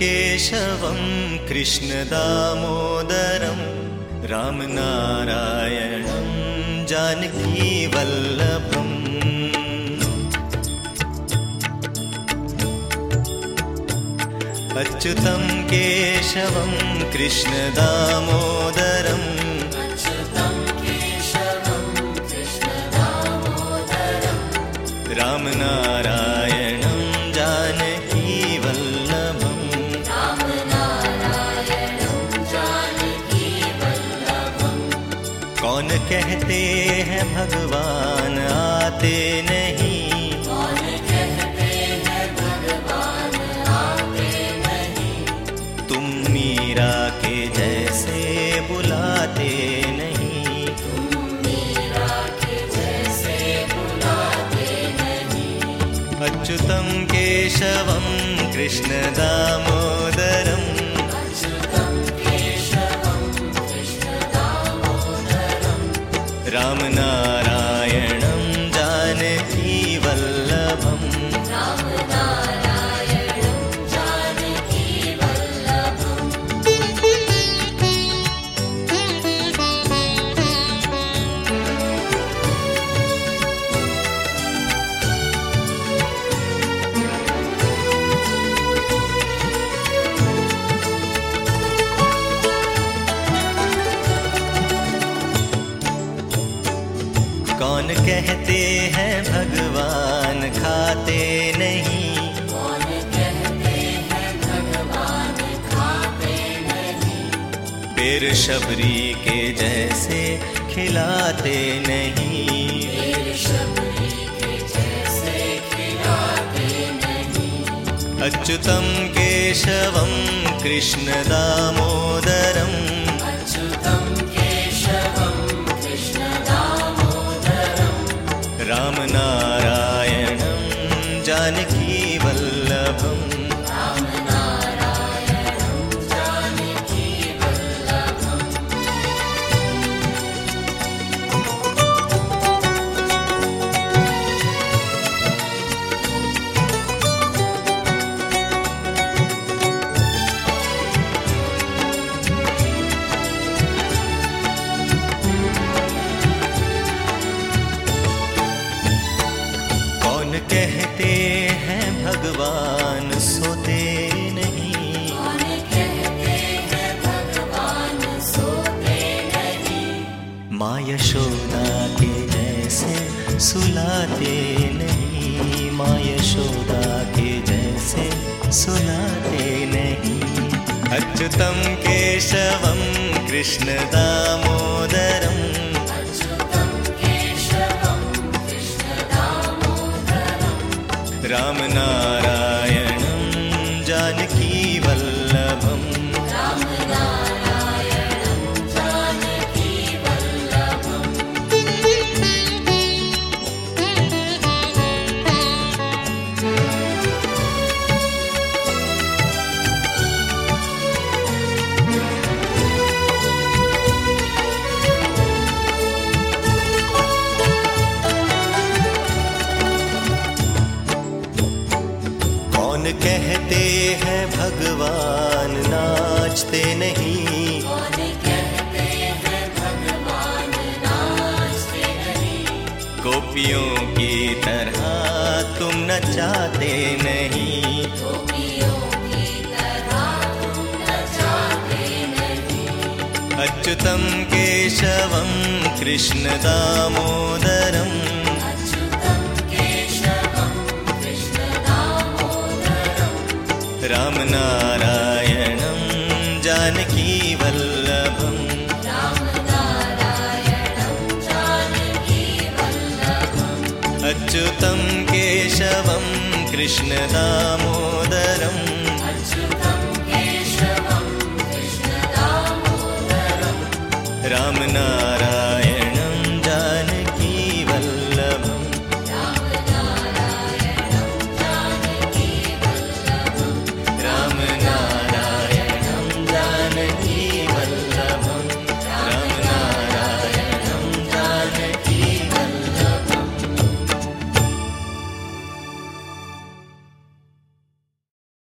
केशवं कृष्णदामोदरं रामनारायणं जानकीवल्लभम् अच्युतं केशवं कृष्णदामोदरम् रामनारायणं हैं भगवान आते नहीं। तुम मीरा के जैसे बुलाते नहीं। अच्युतं केशवं कृष्णदामोदरम् कौन कहते हैं भगवान? खाते नहीं। मौन कहते हैं भगवान? खाते नहीं। पेर शबरी के जैसे खिलाते नहीं। अच्युतं केशवं कृष्णदामोदरम् रामनारायणं कहते हैं भगवान सोते नहीं। माँ यशोदा के जैसे सुलाते नहीं। माँ यशोदा के जैसे सुलाते नहीं। अच्युतम केशवम कृष्ण केशवं कृष्णदामोदरम् रामनारायणं कहते हैं, भगवान नाचते नहीं। गोपियों की तरह तुम नचाते नहीं। अच्युतं केशवम कृष्णदामोदरम् रामनारायणं कृष्णदामोदरम्। रामना